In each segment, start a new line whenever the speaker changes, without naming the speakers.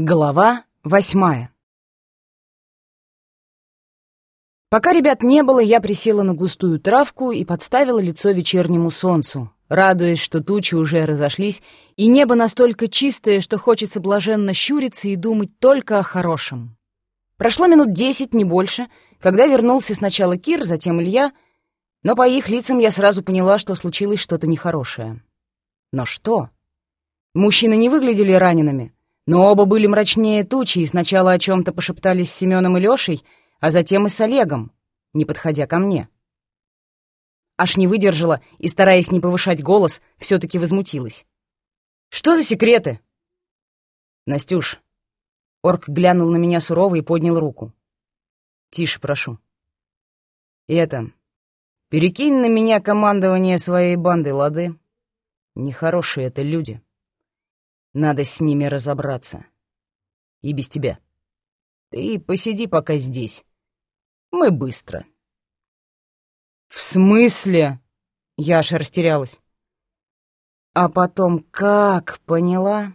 Глава восьмая Пока ребят не было, я присела на густую травку и подставила лицо вечернему солнцу, радуясь, что тучи уже разошлись, и небо настолько чистое, что хочется блаженно щуриться и думать только о хорошем. Прошло минут десять, не больше, когда вернулся сначала Кир, затем Илья, но по их лицам я сразу поняла, что случилось что-то нехорошее. Но что? Мужчины не выглядели ранеными — но оба были мрачнее тучи и сначала о чем-то пошептались с Семеном и Лешей, а затем и с Олегом, не подходя ко мне. Аж не выдержала и, стараясь не повышать голос, все таки возмутилась. «Что за секреты?» «Настюш». Орк глянул на меня сурово и поднял руку. «Тише, прошу». «И это... Перекинь на меня командование своей банды, лады. Нехорошие это люди». Надо с ними разобраться. И без тебя. Ты посиди пока здесь. Мы быстро. В смысле? Я аж растерялась. А потом как, поняла?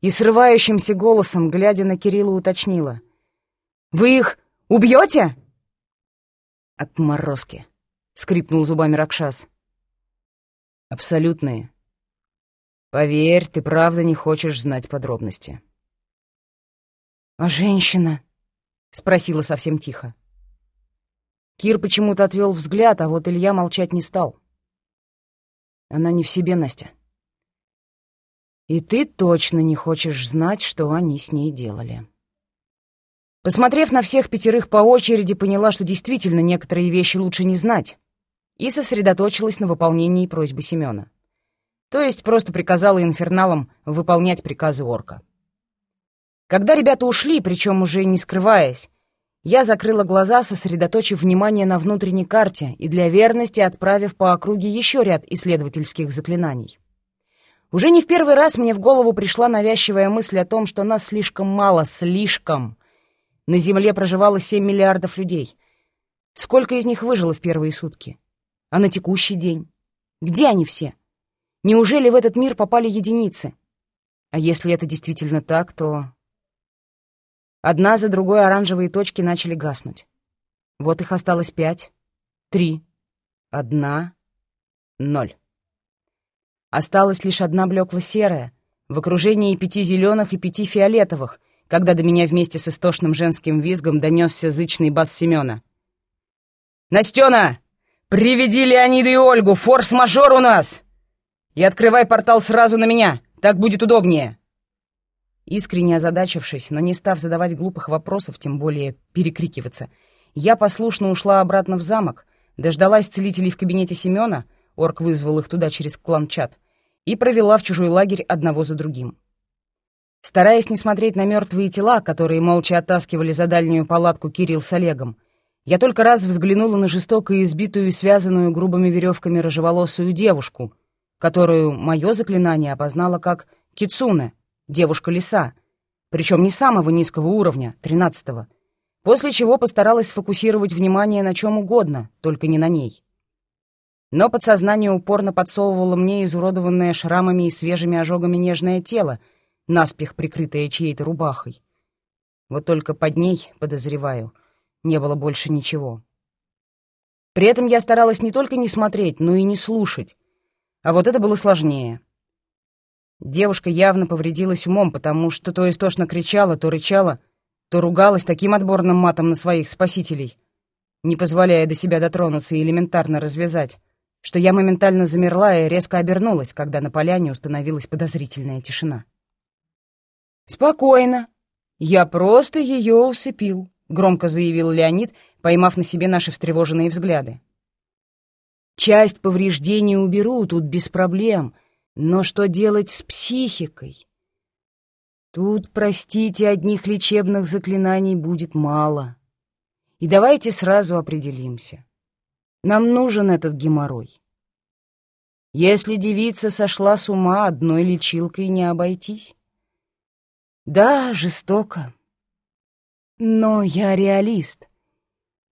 И срывающимся голосом, глядя на Кирилла, уточнила. «Вы их убьете? «Отморозки», — скрипнул зубами Ракшас. «Абсолютные. Поверь, ты правда не хочешь знать подробности. «А женщина?» — спросила совсем тихо. Кир почему-то отвел взгляд, а вот Илья молчать не стал. Она не в себе, Настя. И ты точно не хочешь знать, что они с ней делали. Посмотрев на всех пятерых по очереди, поняла, что действительно некоторые вещи лучше не знать, и сосредоточилась на выполнении просьбы Семёна. То есть просто приказала инферналам выполнять приказы орка. Когда ребята ушли, причем уже не скрываясь, я закрыла глаза, сосредоточив внимание на внутренней карте и для верности отправив по округе еще ряд исследовательских заклинаний. Уже не в первый раз мне в голову пришла навязчивая мысль о том, что нас слишком мало, слишком. На Земле проживало 7 миллиардов людей. Сколько из них выжило в первые сутки? А на текущий день? Где они все? Неужели в этот мир попали единицы? А если это действительно так, то... Одна за другой оранжевые точки начали гаснуть. Вот их осталось пять, три, одна, ноль. Осталась лишь одна блекло-серая, в окружении пяти зеленых и пяти фиолетовых, когда до меня вместе с истошным женским визгом донесся зычный бас Семена. «Настена! Приведи Леонида и Ольгу! Форс-мажор у нас!» И открывай портал сразу на меня, так будет удобнее!» Искренне озадачившись, но не став задавать глупых вопросов, тем более перекрикиваться, я послушно ушла обратно в замок, дождалась целителей в кабинете Семёна, орк вызвал их туда через клан-чат, и провела в чужой лагерь одного за другим. Стараясь не смотреть на мертвые тела, которые молча оттаскивали за дальнюю палатку Кирилл с Олегом, я только раз взглянула на жестоко избитую и связанную грубыми веревками рыжеволосую девушку — которую мое заклинание опознало как Кицуне, девушка-лиса, причем не самого низкого уровня, тринадцатого, после чего постаралась сфокусировать внимание на чем угодно, только не на ней. Но подсознание упорно подсовывало мне изуродованное шрамами и свежими ожогами нежное тело, наспех прикрытое чьей-то рубахой. Вот только под ней, подозреваю, не было больше ничего. При этом я старалась не только не смотреть, но и не слушать, а вот это было сложнее. Девушка явно повредилась умом, потому что то истошно кричала, то рычала, то ругалась таким отборным матом на своих спасителей, не позволяя до себя дотронуться и элементарно развязать, что я моментально замерла и резко обернулась, когда на поляне установилась подозрительная тишина. «Спокойно. Я просто ее усыпил», — громко заявил Леонид, поймав на себе наши встревоженные взгляды. Часть повреждений уберу, тут без проблем. Но что делать с психикой? Тут, простите, одних лечебных заклинаний будет мало. И давайте сразу определимся. Нам нужен этот геморрой. Если девица сошла с ума, одной лечилкой не обойтись. Да, жестоко. Но я реалист.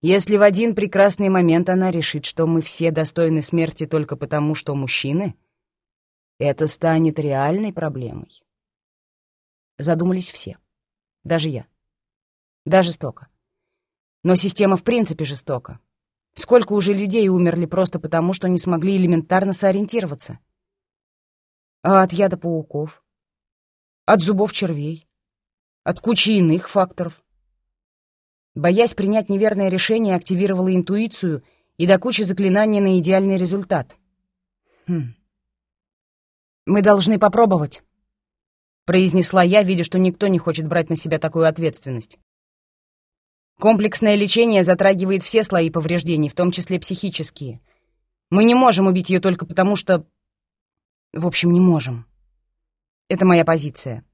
Если в один прекрасный момент она решит, что мы все достойны смерти только потому, что мужчины, это станет реальной проблемой. Задумались все. Даже я. Да, жестоко. Но система в принципе жестока. Сколько уже людей умерли просто потому, что не смогли элементарно сориентироваться? А от яда пауков? От зубов червей? От кучи иных факторов? Боясь принять неверное решение, активировала интуицию и до кучи заклинаний на идеальный результат. Хм. «Мы должны попробовать», — произнесла я, видя, что никто не хочет брать на себя такую ответственность. Комплексное лечение затрагивает все слои повреждений, в том числе психические. Мы не можем убить ее только потому, что... В общем, не можем. Это моя позиция.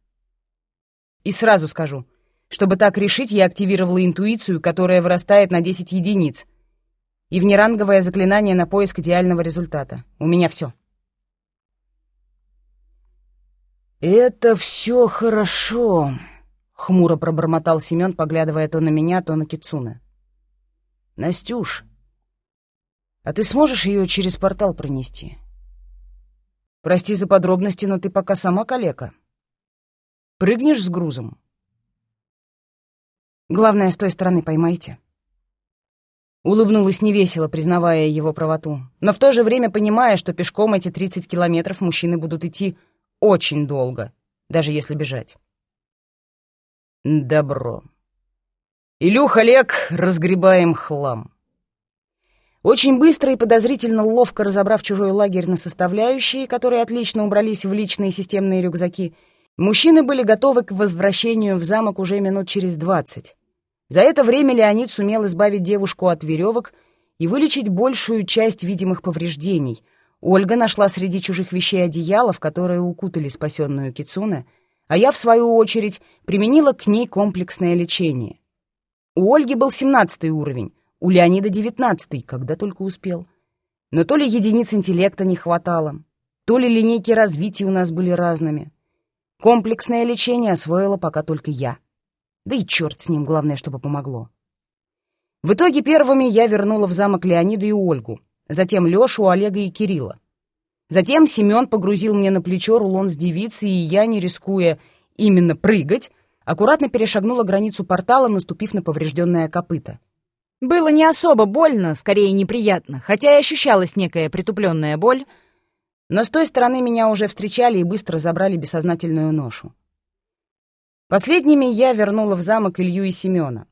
И сразу скажу, чтобы так решить, я активировала интуицию, которая вырастает на 10 единиц, и внеранговое заклинание на поиск идеального результата. У меня все. «Это все хорошо», — хмуро пробормотал Семен, поглядывая то на меня, то на Кицуна. «Настюш, а ты сможешь ее через портал пронести? Прости за подробности, но ты пока сама калека. Прыгнешь с грузом?» «Главное, с той стороны поймайте». Улыбнулась невесело, признавая его правоту, но в то же время понимая, что пешком эти 30 километров мужчины будут идти очень долго, даже если бежать. Добро. Илюх, Олег, разгребаем хлам. Очень быстро и подозрительно ловко разобрав чужой лагерь на составляющие, которые отлично убрались в личные системные рюкзаки, мужчины были готовы к возвращению в замок уже минут через двадцать. За это время Леонид сумел избавить девушку от веревок и вылечить большую часть видимых повреждений. Ольга нашла среди чужих вещей одеяло, в которое укутали спасенную Кицуне, а я, в свою очередь, применила к ней комплексное лечение. У Ольги был семнадцатый уровень, у Леонида девятнадцатый, когда только успел. Но то ли единиц интеллекта не хватало, то ли линейки развития у нас были разными. Комплексное лечение освоила пока только я. Да и черт с ним, главное, чтобы помогло. В итоге первыми я вернула в замок Леонида и Ольгу, затем Лешу, Олега и Кирилла. Затем Семен погрузил мне на плечо рулон с девицей, и я, не рискуя именно прыгать, аккуратно перешагнула границу портала, наступив на поврежденное копыто. Было не особо больно, скорее неприятно, хотя и ощущалась некая притупленная боль, но с той стороны меня уже встречали и быстро забрали бессознательную ношу. Последними я вернула в замок Илью и Семена,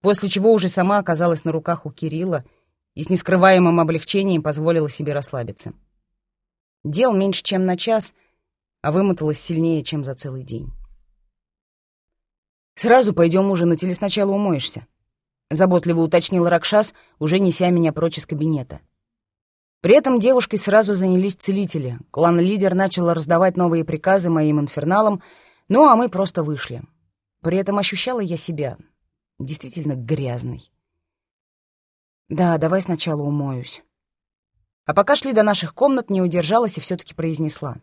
после чего уже сама оказалась на руках у Кирилла и с нескрываемым облегчением позволила себе расслабиться. Дел меньше, чем на час, а вымоталась сильнее, чем за целый день. «Сразу пойдем ужинать или сначала умоешься?» — заботливо уточнил Ракшас, уже неся меня прочь из кабинета. При этом девушкой сразу занялись целители. Клан-лидер начал раздавать новые приказы моим инферналам, ну а мы просто вышли. При этом ощущала я себя действительно грязной. «Да, давай сначала умоюсь». А пока шли до наших комнат, не удержалась и все-таки произнесла.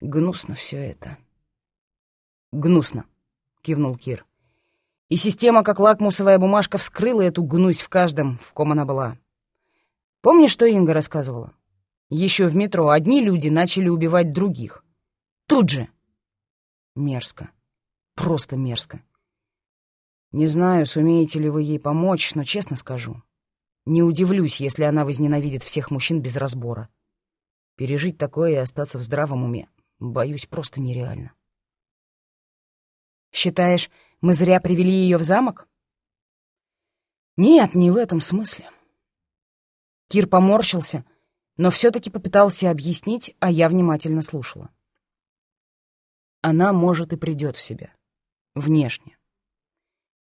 «Гнусно все это». «Гнусно», — кивнул Кир. И система, как лакмусовая бумажка, вскрыла эту гнусь в каждом, в ком она была. Помнишь, что Инга рассказывала? Еще в метро одни люди начали убивать других. Тут же. Мерзко. Просто мерзко. Не знаю, сумеете ли вы ей помочь, но честно скажу, не удивлюсь, если она возненавидит всех мужчин без разбора. Пережить такое и остаться в здравом уме, боюсь, просто нереально. Считаешь, мы зря привели ее в замок? Нет, не в этом смысле. Кир поморщился, но все-таки попытался объяснить, а я внимательно слушала. Она, может, и придет в себя. Внешне.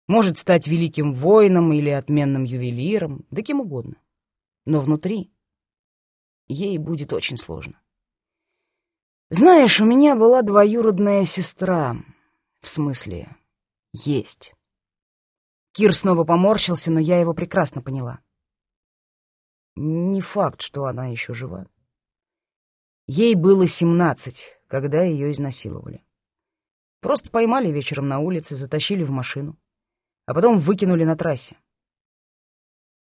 Может стать великим воином или отменным ювелиром, да кем угодно. Но внутри ей будет очень сложно. Знаешь, у меня была двоюродная сестра. В смысле, есть. Кир снова поморщился, но я его прекрасно поняла. Не факт, что она еще жива. Ей было семнадцать, когда ее изнасиловали. Просто поймали вечером на улице, затащили в машину а потом выкинули на трассе.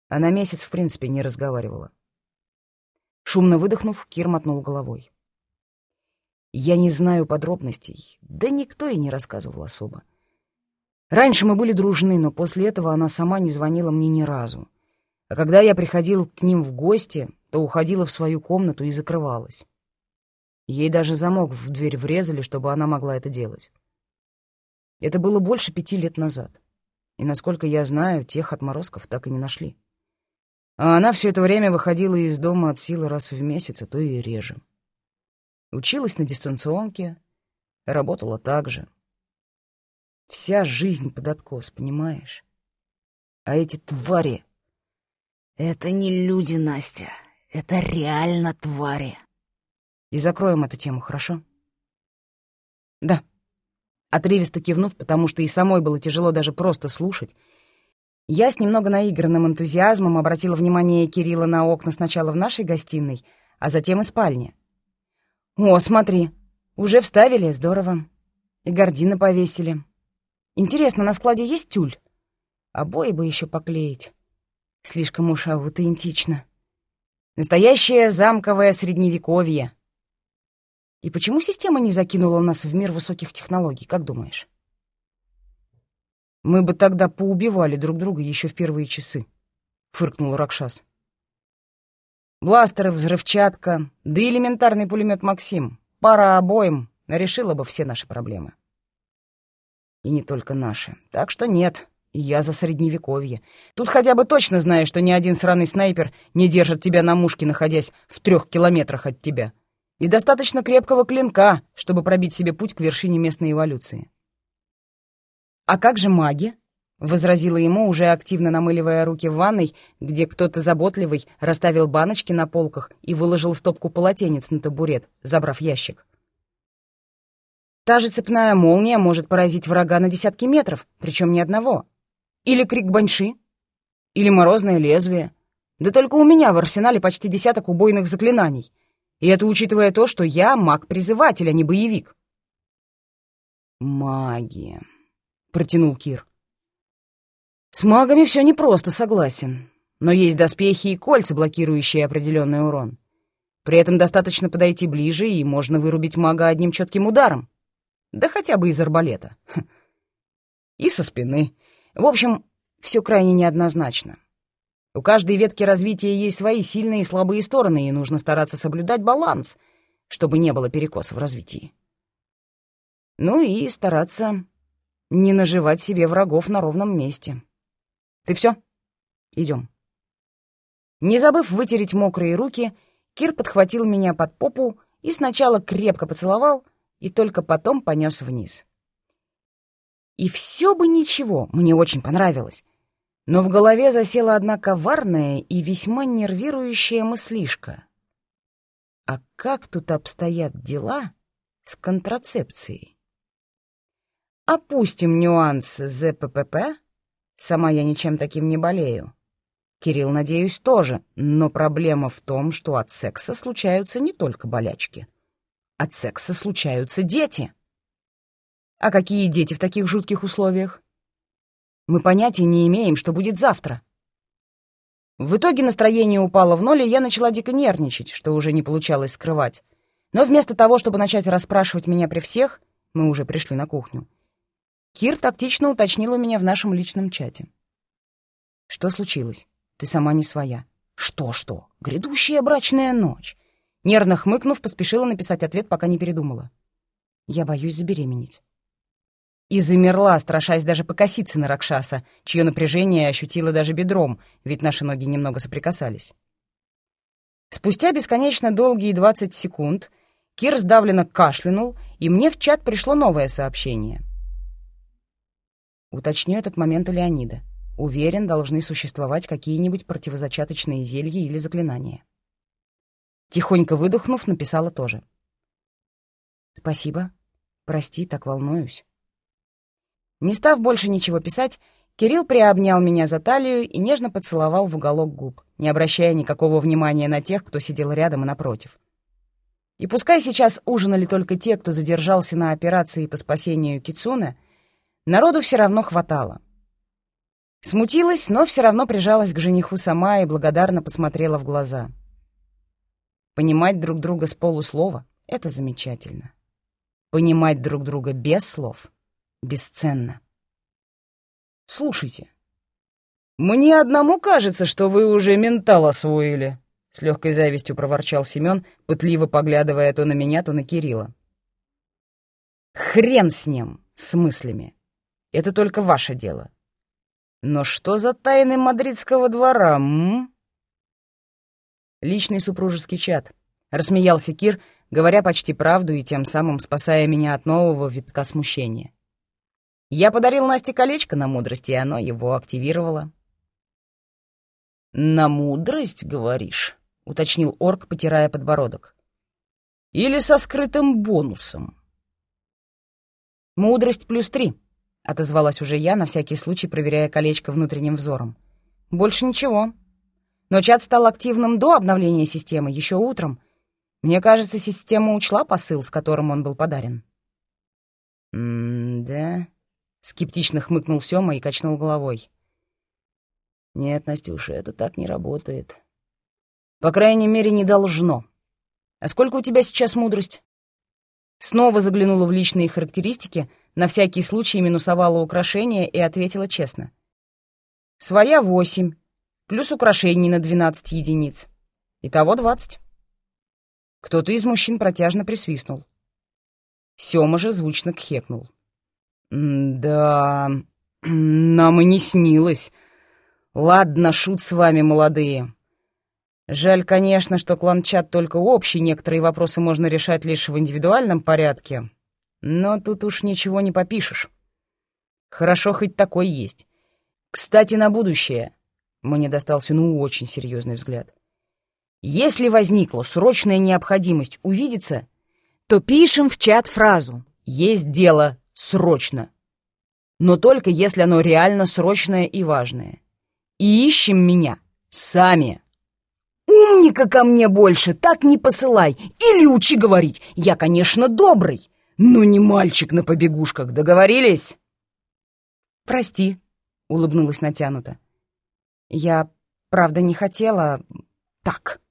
Она месяц, в принципе, не разговаривала. Шумно выдохнув, Кир мотнул головой. Я не знаю подробностей, да никто и не рассказывал особо. Раньше мы были дружны, но после этого она сама не звонила мне ни разу. А когда я приходил к ним в гости, то уходила в свою комнату и закрывалась. Ей даже замок в дверь врезали, чтобы она могла это делать. Это было больше пяти лет назад. И, насколько я знаю, тех отморозков так и не нашли. А она все это время выходила из дома от силы раз в месяц, а то и реже. Училась на дистанционке, работала так же. Вся жизнь под откос, понимаешь? А эти твари...
Это не люди, Настя. Это реально твари.
И закроем эту тему, хорошо? Да. Отрывисто кивнув, потому что и самой было тяжело даже просто слушать, я с немного наигранным энтузиазмом обратила внимание Кирилла на окна сначала в нашей гостиной, а затем и спальне. «О, смотри, уже вставили, здорово. И гардины повесили. Интересно, на складе есть тюль? Обои бы еще поклеить. Слишком уж аутентично. Настоящее замковое средневековье. И почему система не закинула нас в мир высоких технологий, как думаешь? Мы бы тогда поубивали друг друга еще в первые часы, — фыркнул Ракшас. Бластеры, взрывчатка, да и элементарный пулемет «Максим». Пара обоим решила бы все наши проблемы. И не только наши. Так что нет, я за средневековье. Тут хотя бы точно знаешь, что ни один сраный снайпер не держит тебя на мушке, находясь в трех километрах от тебя. И достаточно крепкого клинка, чтобы пробить себе путь к вершине местной эволюции. «А как же маги?» — возразила ему, уже активно намыливая руки в ванной, где кто-то заботливый расставил баночки на полках и выложил стопку полотенец на табурет, забрав ящик. «Та же цепная молния может поразить врага на десятки метров, причем ни одного. Или крик баньши, или морозное лезвие. Да только у меня в арсенале почти десяток убойных заклинаний. И это учитывая то, что я маг-призыватель, а не боевик». «Магия», — протянул Кир. «С магами все непросто, согласен. Но есть доспехи и кольца, блокирующие определенный урон. При этом достаточно подойти ближе, и можно вырубить мага одним четким ударом. Да хотя бы из арбалета. И со спины. В общем, все крайне неоднозначно. У каждой ветки развития есть свои сильные и слабые стороны, и нужно стараться соблюдать баланс, чтобы не было перекоса в развитии. Ну и стараться не наживать себе врагов на ровном месте. Ты все? Идем. Не забыв вытереть мокрые руки, Кир подхватил меня под попу и сначала крепко поцеловал, и только потом понес вниз. И все бы ничего, мне очень понравилось. Но в голове засела одна коварная и весьма нервирующая мыслишка. А как тут обстоят дела с контрацепцией? Опустим нюанс ЗППП. Сама я ничем таким не болею. Кирилл, надеюсь, тоже. Но проблема в том, что от секса случаются не только болячки. От секса случаются дети. А какие дети в таких жутких условиях? Мы понятия не имеем, что будет завтра. В итоге настроение упало в ноль, и я начала дико нервничать, что уже не получалось скрывать. Но вместо того, чтобы начать расспрашивать меня при всех, мы уже пришли на кухню, Кир тактично уточнил у меня в нашем личном чате. «Что случилось? Ты сама не своя». «Что-что? Грядущая брачная ночь!» Нервно хмыкнув, поспешила написать ответ, пока не передумала. «Я боюсь забеременеть». И замерла, страшась даже покоситься на Ракшаса, чье напряжение ощутила даже бедром, ведь наши ноги немного соприкасались. Спустя бесконечно долгие двадцать секунд Кир сдавленно кашлянул, и мне в чат пришло новое сообщение. Уточню этот момент у Леонида. Уверен, должны существовать какие-нибудь противозачаточные зелья или заклинания. Тихонько выдохнув, написала тоже. «Спасибо. Прости, так волнуюсь». Не став больше ничего писать, Кирилл приобнял меня за талию и нежно поцеловал в уголок губ, не обращая никакого внимания на тех, кто сидел рядом и напротив. И пускай сейчас ужинали только те, кто задержался на операции по спасению Кицуна, Народу все равно хватало. Смутилась, но все равно прижалась к жениху сама и благодарно посмотрела в глаза. Понимать друг друга с полуслова — это замечательно. Понимать друг друга без слов бесценно. «Слушайте, мне одному кажется, что вы уже ментал освоили», — с легкой завистью проворчал Семен, пытливо поглядывая то на меня, то на Кирилла. «Хрен с ним, с мыслями. Это только ваше дело. Но что за тайны мадридского двора, м? Личный супружеский чат. Рассмеялся Кир, говоря почти правду и тем самым спасая меня от нового витка смущения. Я подарил Насте колечко на мудрость, и оно его активировало. «На мудрость, говоришь?» — уточнил орк, потирая подбородок. «Или со скрытым бонусом?» «Мудрость плюс три», — отозвалась уже я, на всякий случай проверяя колечко внутренним взором. «Больше ничего. Но чат стал активным до обновления системы, еще утром. Мне кажется, система учла посыл, с которым он был подарен». «М-да», — скептично хмыкнул Сёма и качнул головой. «Нет, Настюша, это так не работает. По крайней мере, не должно. А сколько у тебя сейчас мудрость?» Снова заглянула в личные характеристики — на всякий случай минусовала украшения и ответила честно. «Своя восемь, плюс украшений на двенадцать единиц. Итого двадцать». Кто-то из мужчин протяжно присвистнул. Сёма же звучно кхекнул. «Да, нам и не снилось. Ладно, шут с вами, молодые. Жаль, конечно, что клан-чат только общий, некоторые вопросы можно решать лишь в индивидуальном порядке. Но тут уж ничего не попишешь. Хорошо, хоть такой есть. Кстати, на будущее. Мне достался ну очень серьезный взгляд. Если возникла срочная необходимость увидеться, то пишем в чат фразу «Есть дело, срочно». Но только если оно реально срочное и важное. И ищем меня сами. Умника ко мне больше так не посылай или учи говорить. Я, конечно, добрый, «Ну не мальчик на побегушках, договорились?» «Прости», — улыбнулась натянуто. «Я, правда, не хотела... так».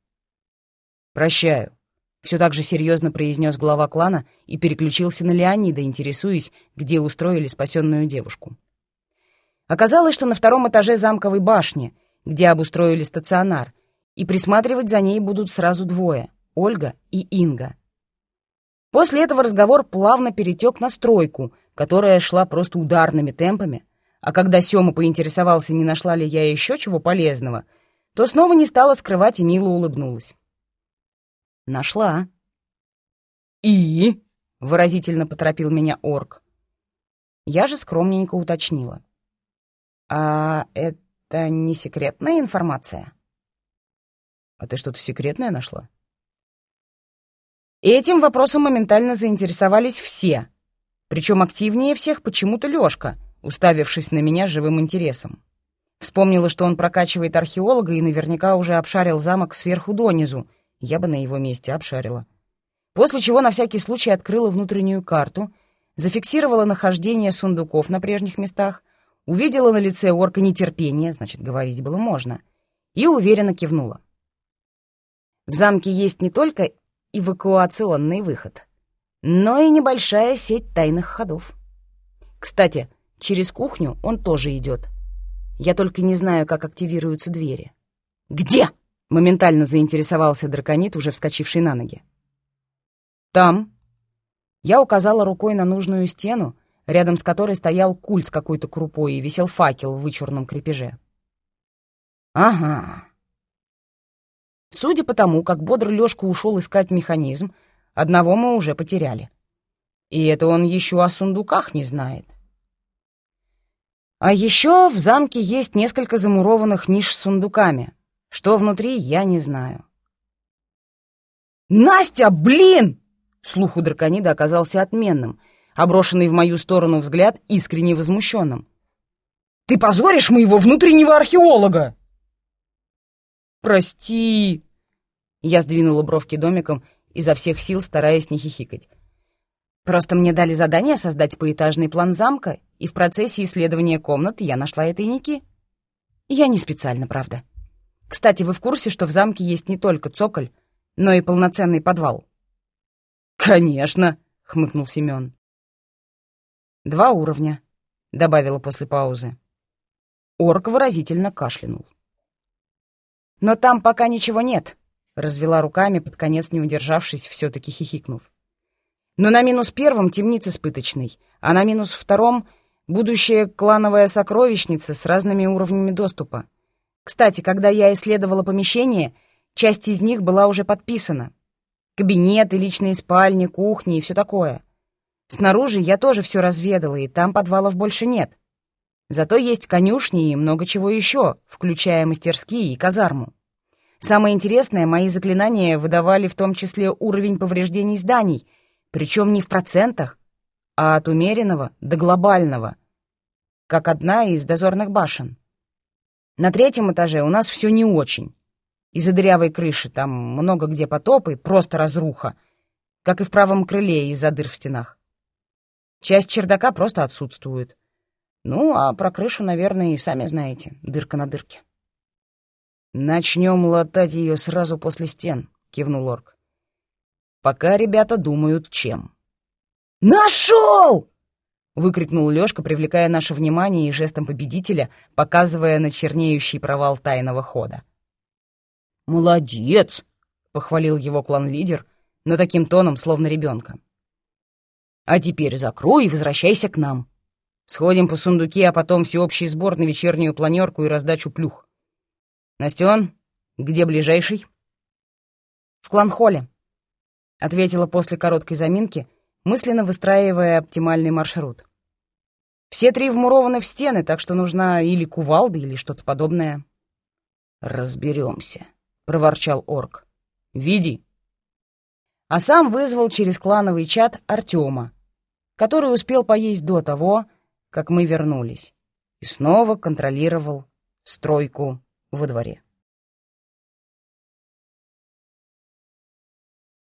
«Прощаю», — все так же серьезно произнес глава клана и переключился на Леонида, интересуясь, где устроили спасенную девушку. Оказалось, что на втором этаже замковой башни, где обустроили стационар, и присматривать за ней будут сразу двое — Ольга и Инга — После этого разговор плавно перетек на стройку, которая шла просто ударными темпами, а когда Сёма поинтересовался, не нашла ли я еще чего полезного, то снова не стала скрывать и мило улыбнулась. «Нашла». «И?» — выразительно поторопил меня орк. Я же скромненько уточнила. «А это не секретная информация?» «А ты что-то секретное нашла?» Этим вопросом моментально заинтересовались все. Причем активнее всех почему-то Лёшка, уставившись на меня живым интересом. Вспомнила, что он прокачивает археолога и наверняка уже обшарил замок сверху донизу. Я бы на его месте обшарила. После чего на всякий случай открыла внутреннюю карту, зафиксировала нахождение сундуков на прежних местах, увидела на лице орка нетерпение, значит, говорить было можно, и уверенно кивнула. В замке есть не только эвакуационный выход, но и небольшая сеть тайных ходов. Кстати, через кухню он тоже идет. Я только не знаю, как активируются двери. «Где?» — моментально заинтересовался драконит, уже вскочивший на ноги. «Там». Я указала рукой на нужную стену, рядом с которой стоял куль с какой-то крупой и висел факел в вычурном крепеже. «Ага», Судя по тому, как бодро Лёшка ушел искать механизм, одного мы уже потеряли. И это он еще о сундуках не знает. А еще в замке есть несколько замурованных ниш с сундуками. Что внутри, я не знаю. «Настя, блин!» Слух у драконида оказался отменным, а брошенный в мою сторону взгляд искренне возмущенным. «Ты позоришь моего внутреннего археолога!» «Прости!» Я сдвинула бровки домиком, изо всех сил стараясь не хихикать. «Просто мне дали задание создать поэтажный план замка, и в процессе исследования комнат я нашла тайники. Я не специально, правда. Кстати, вы в курсе, что в замке есть не только цоколь, но и полноценный подвал?» «Конечно!» — хмыкнул Семен. «Два уровня», — добавила после паузы. Орк выразительно кашлянул. «Но там пока ничего нет», — развела руками, под конец не удержавшись, все таки хихикнув. «Но на минус первом темница с пыточной, а на минус втором — будущая клановая сокровищница с разными уровнями доступа. Кстати, когда я исследовала помещение, часть из них была уже подписана. Кабинеты, личные спальни, кухни и все такое. Снаружи я тоже все разведала, и там подвалов больше нет. Зато есть конюшни и много чего еще, включая мастерские и казарму. Самое интересное, мои заклинания выдавали в том числе уровень повреждений зданий, причем не в процентах, а от умеренного до глобального, как одна из дозорных башен. На третьем этаже у нас все не очень. Из-за дырявой крыши там много где потопы, просто разруха, как и в правом крыле из-за дыр в стенах. Часть чердака просто отсутствует. Ну, а про крышу, наверное, и сами знаете. Дырка на дырке. «Начнем латать ее сразу после стен», — кивнул Орк. «Пока ребята думают, чем».
«Нашел!»
— выкрикнул Лёшка, привлекая наше внимание и жестом победителя, показывая на чернеющий провал тайного хода.
«Молодец!» — похвалил его клан-лидер,
но таким тоном, словно ребенка. «А теперь закрой и возвращайся к нам», Сходим по сундуки, а потом всеобщий сбор на вечернюю планерку и раздачу плюх. Настен, где ближайший? В кланхоле, ответила после короткой заминки, мысленно выстраивая оптимальный маршрут. Все три вмурованы в стены, так что нужна или кувалда, или что-то подобное.
Разберемся, проворчал орк.
Види. А сам вызвал через клановый чат Артема, который успел поесть до того, как мы вернулись, и снова контролировал стройку во дворе.